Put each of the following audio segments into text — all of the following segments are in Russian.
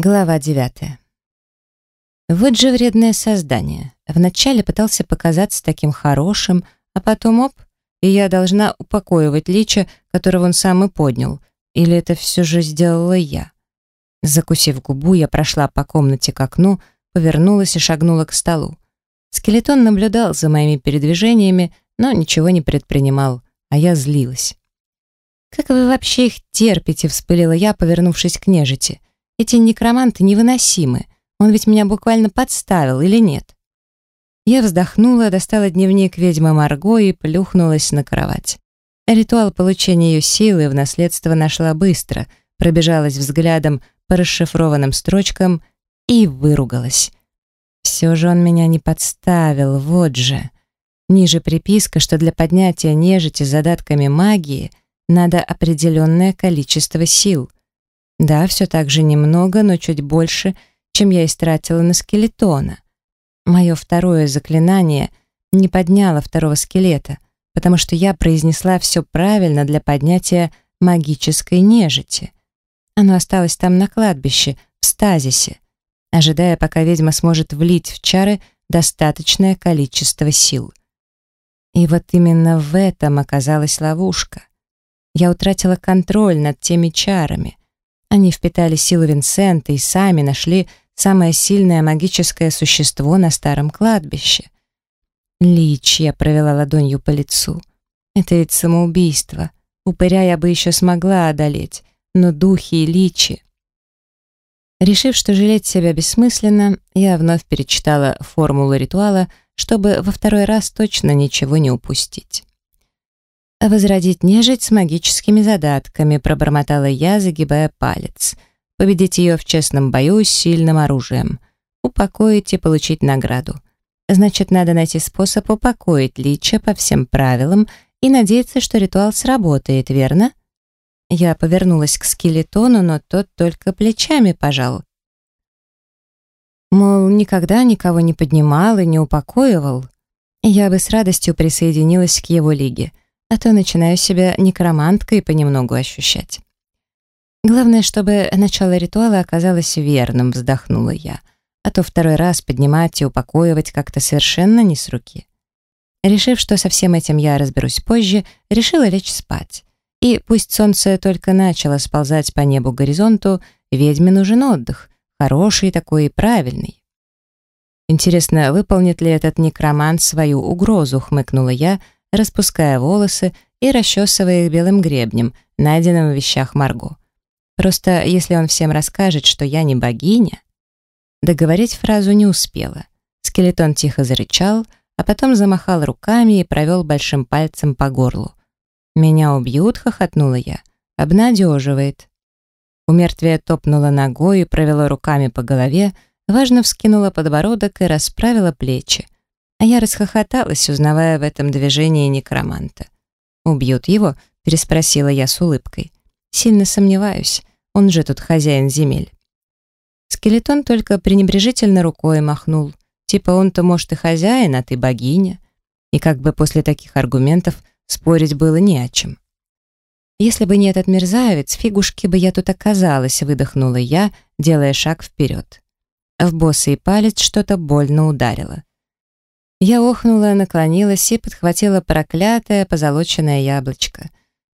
Глава девятая. Вот же вредное создание. Вначале пытался показаться таким хорошим, а потом оп, и я должна упокоивать лича, которого он сам и поднял. Или это все же сделала я? Закусив губу, я прошла по комнате к окну, повернулась и шагнула к столу. Скелетон наблюдал за моими передвижениями, но ничего не предпринимал, а я злилась. «Как вы вообще их терпите?» — вспылила я, повернувшись к нежити. Эти некроманты невыносимы. Он ведь меня буквально подставил, или нет? Я вздохнула, достала дневник ведьмы Марго и плюхнулась на кровать. Ритуал получения ее силы в наследство нашла быстро, пробежалась взглядом по расшифрованным строчкам и выругалась. Все же он меня не подставил, вот же. Ниже приписка, что для поднятия нежити с задатками магии надо определенное количество сил — да, все так же немного, но чуть больше, чем я истратила на скелетона. Мое второе заклинание не подняло второго скелета, потому что я произнесла все правильно для поднятия магической нежити. Оно осталось там на кладбище, в стазисе, ожидая, пока ведьма сможет влить в чары достаточное количество сил. И вот именно в этом оказалась ловушка. Я утратила контроль над теми чарами. Они впитали силу Винсента и сами нашли самое сильное магическое существо на старом кладбище. Лич провела ладонью по лицу. Это ведь самоубийство. Упыря я бы еще смогла одолеть, но духи и личи... Решив, что жалеть себя бессмысленно, я вновь перечитала формулу ритуала, чтобы во второй раз точно ничего не упустить. «Возродить нежить с магическими задатками», — пробормотала я, загибая палец. «Победить ее в честном бою с сильным оружием. Упокоить и получить награду. Значит, надо найти способ упокоить Лича по всем правилам и надеяться, что ритуал сработает, верно?» Я повернулась к скелетону, но тот только плечами пожал. Мол, никогда никого не поднимал и не упокоивал. Я бы с радостью присоединилась к его лиге — а то начинаю себя некроманткой понемногу ощущать. Главное, чтобы начало ритуала оказалось верным, вздохнула я, а то второй раз поднимать и упокоивать как-то совершенно не с руки. Решив, что со всем этим я разберусь позже, решила лечь спать. И пусть солнце только начало сползать по небу горизонту, ведьме нужен отдых, хороший такой и правильный. Интересно, выполнит ли этот некромант свою угрозу, хмыкнула я, распуская волосы и расчесывая их белым гребнем, найденным в вещах Марго. Просто если он всем расскажет, что я не богиня... Договорить фразу не успела. Скелетон тихо зарычал, а потом замахал руками и провел большим пальцем по горлу. «Меня убьют», — хохотнула я. «Обнадеживает». У мертвия топнула ногой и провела руками по голове, важно вскинула подбородок и расправила плечи. А я расхохоталась, узнавая в этом движении некроманта. «Убьют его?» — переспросила я с улыбкой. «Сильно сомневаюсь, он же тут хозяин земель». Скелетон только пренебрежительно рукой махнул. Типа он-то, может, и хозяин, а ты богиня. И как бы после таких аргументов спорить было не о чем. «Если бы не этот мерзавец, фигушки бы я тут оказалась», — выдохнула я, делая шаг вперед. В босый палец что-то больно ударило. Я охнула, наклонилась и подхватила проклятое позолоченное яблочко.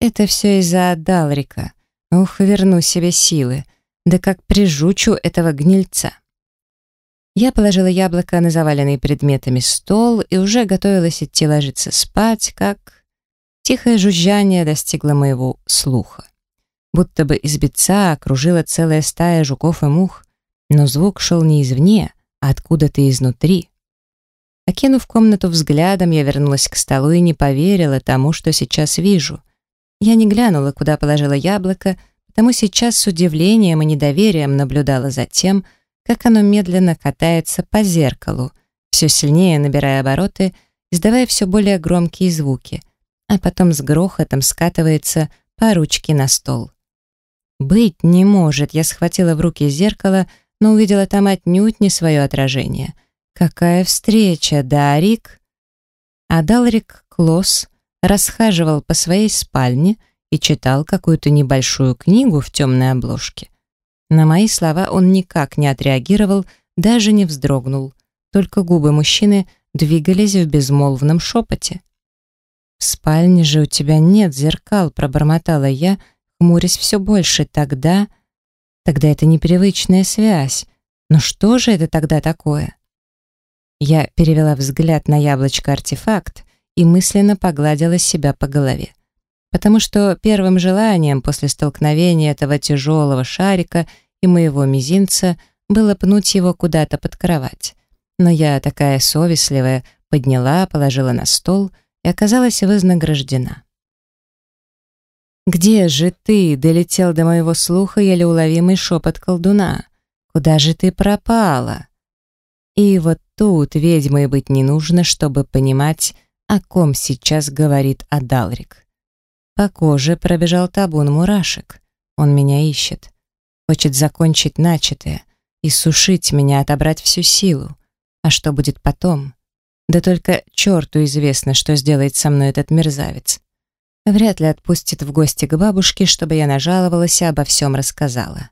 Это все из-за Далрика. Ух, верну себе силы. Да как прижучу этого гнильца. Я положила яблоко на заваленный предметами стол и уже готовилась идти ложиться спать, как... Тихое жужжание достигло моего слуха. Будто бы из беца окружила целая стая жуков и мух, но звук шел не извне, а откуда-то изнутри. Окинув комнату взглядом, я вернулась к столу и не поверила тому, что сейчас вижу. Я не глянула, куда положила яблоко, потому сейчас с удивлением и недоверием наблюдала за тем, как оно медленно катается по зеркалу, все сильнее набирая обороты, издавая все более громкие звуки, а потом с грохотом скатывается по ручке на стол. «Быть не может!» Я схватила в руки зеркало, но увидела там отнюдь не свое отражение — Какая встреча, да, Рик? А Далрик Клосс расхаживал по своей спальне и читал какую-то небольшую книгу в темной обложке. На мои слова он никак не отреагировал, даже не вздрогнул. Только губы мужчины двигались в безмолвном шепоте. «В спальне же у тебя нет зеркал», — пробормотала я, хмурясь все больше. «Тогда...» «Тогда это непривычная связь. Но что же это тогда такое?» Я перевела взгляд на яблочко-артефакт и мысленно погладила себя по голове. Потому что первым желанием после столкновения этого тяжелого шарика и моего мизинца было пнуть его куда-то под кровать. Но я, такая совестливая, подняла, положила на стол и оказалась вознаграждена. «Где же ты?» — долетел до моего слуха еле уловимый шепот колдуна. «Куда же ты пропала?» И вот тут ведьмой быть не нужно, чтобы понимать, о ком сейчас говорит Адалрик. По коже пробежал табун мурашек. Он меня ищет. Хочет закончить начатое, и сушить меня, отобрать всю силу. А что будет потом? Да только черту известно, что сделает со мной этот мерзавец. Вряд ли отпустит в гости к бабушке, чтобы я нажаловалась и обо всем рассказала.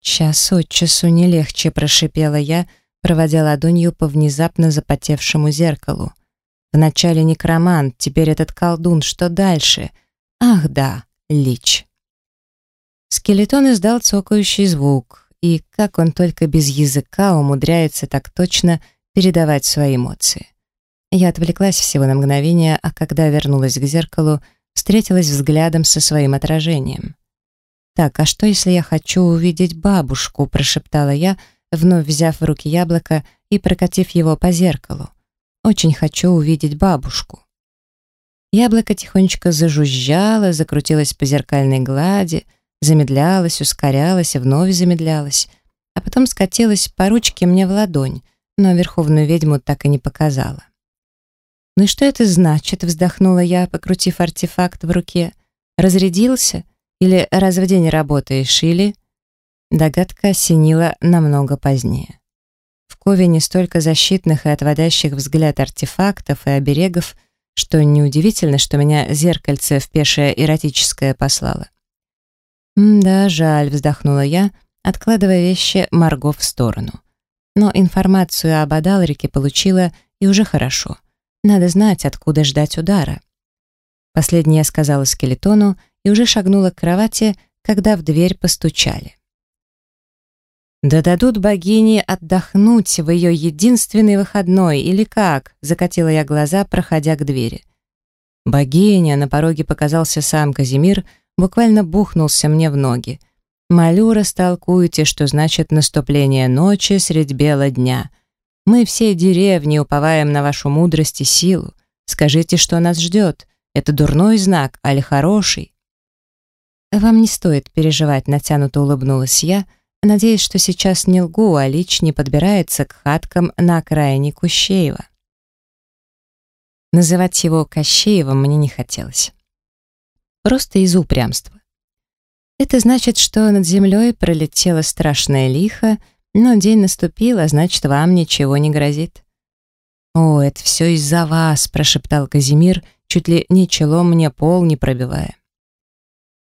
Час от часу не легче, прошипела я, проводя ладонью по внезапно запотевшему зеркалу. Вначале некромант, теперь этот колдун, что дальше? Ах да, лич. Скелетон издал цокающий звук, и как он только без языка умудряется так точно передавать свои эмоции. Я отвлеклась всего на мгновение, а когда вернулась к зеркалу, встретилась взглядом со своим отражением. «Так, а что, если я хочу увидеть бабушку?» – прошептала я, вновь взяв в руки яблоко и прокатив его по зеркалу. «Очень хочу увидеть бабушку». Яблоко тихонечко зажужжало, закрутилось по зеркальной глади, замедлялось, ускорялось и вновь замедлялось, а потом скатилось по ручке мне в ладонь, но верховную ведьму так и не показала. «Ну и что это значит?» — вздохнула я, покрутив артефакт в руке. «Разрядился? Или раз в день работаешь? Или...» Догадка осенила намного позднее. В Кове не столько защитных и отводящих взгляд артефактов и оберегов, что неудивительно, что меня зеркальце в пешее эротическое послало. «Да, жаль», — вздохнула я, откладывая вещи Марго в сторону. Но информацию об Адалрике получила, и уже хорошо. Надо знать, откуда ждать удара. Последнее сказала скелетону и уже шагнула к кровати, когда в дверь постучали. «Да дадут богине отдохнуть в ее единственный выходной, или как?» — закатила я глаза, проходя к двери. «Богиня!» — на пороге показался сам Казимир, буквально бухнулся мне в ноги. «Молю, растолкуйте, что значит наступление ночи средь бела дня. Мы все деревни уповаем на вашу мудрость и силу. Скажите, что нас ждет. Это дурной знак, али хороший?» «Вам не стоит переживать», — натянуто улыбнулась я, надеясь, что сейчас не лгу, а Лич не подбирается к хаткам на окраине Кущеева. Называть его Кощеевым мне не хотелось. Просто из упрямства. Это значит, что над землей пролетела страшная лиха, но день наступил, а значит, вам ничего не грозит. «О, это все из-за вас», — прошептал Казимир, чуть ли не челом мне пол не пробивая.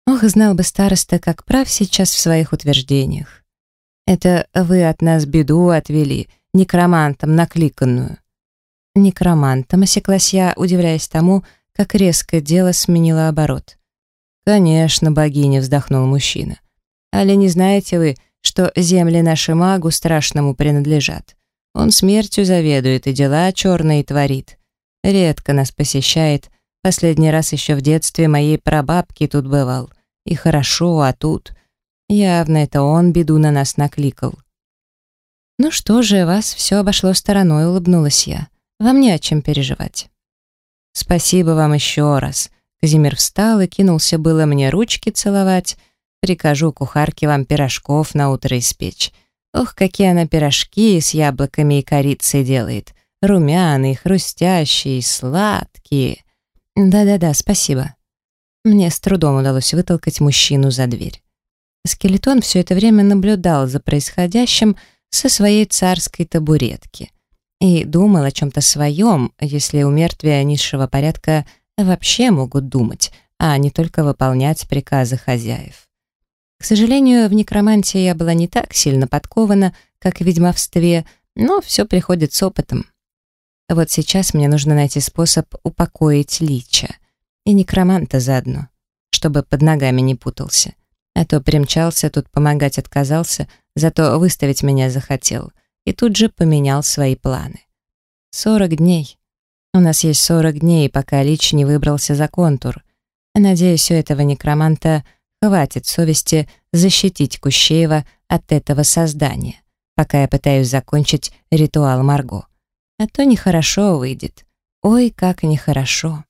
Ох, знал бы староста, как прав сейчас в своих утверждениях. Это вы от нас беду отвели, некромантом накликанную. Некромантом осеклась я, удивляясь тому, как резко дело сменило оборот. «Конечно, богиня», — вздохнул мужчина. «Але не знаете вы, что земли наши магу страшному принадлежат? Он смертью заведует и дела черные творит. Редко нас посещает. Последний раз еще в детстве моей прабабки тут бывал. И хорошо, а тут... Явно это он беду на нас накликал. «Ну что же, вас все обошло стороной», — улыбнулась я. «Вам не о чем переживать». «Спасибо вам еще раз». Казимир встал и кинулся было мне ручки целовать. «Прикажу кухарке вам пирожков на утро испечь. Ох, какие она пирожки с яблоками и корицей делает. Румяные, хрустящие, сладкие». «Да-да-да, спасибо». Мне с трудом удалось вытолкать мужчину за дверь. Скелетон все это время наблюдал за происходящим со своей царской табуретки и думал о чем-то своем, если у мертвия низшего порядка вообще могут думать, а не только выполнять приказы хозяев. К сожалению, в некромантии я была не так сильно подкована, как в ведьмовстве, но все приходит с опытом. Вот сейчас мне нужно найти способ упокоить лича. И некроманта заодно, чтобы под ногами не путался. А то примчался, тут помогать отказался, зато выставить меня захотел. И тут же поменял свои планы. Сорок дней. У нас есть сорок дней, пока Лич не выбрался за контур. Надеюсь, у этого некроманта хватит совести защитить Кущеева от этого создания, пока я пытаюсь закончить ритуал Марго. А то нехорошо выйдет. Ой, как нехорошо.